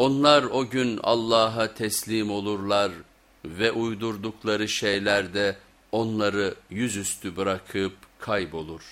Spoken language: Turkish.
Onlar o gün Allah'a teslim olurlar ve uydurdukları şeylerde onları yüzüstü bırakıp kaybolur.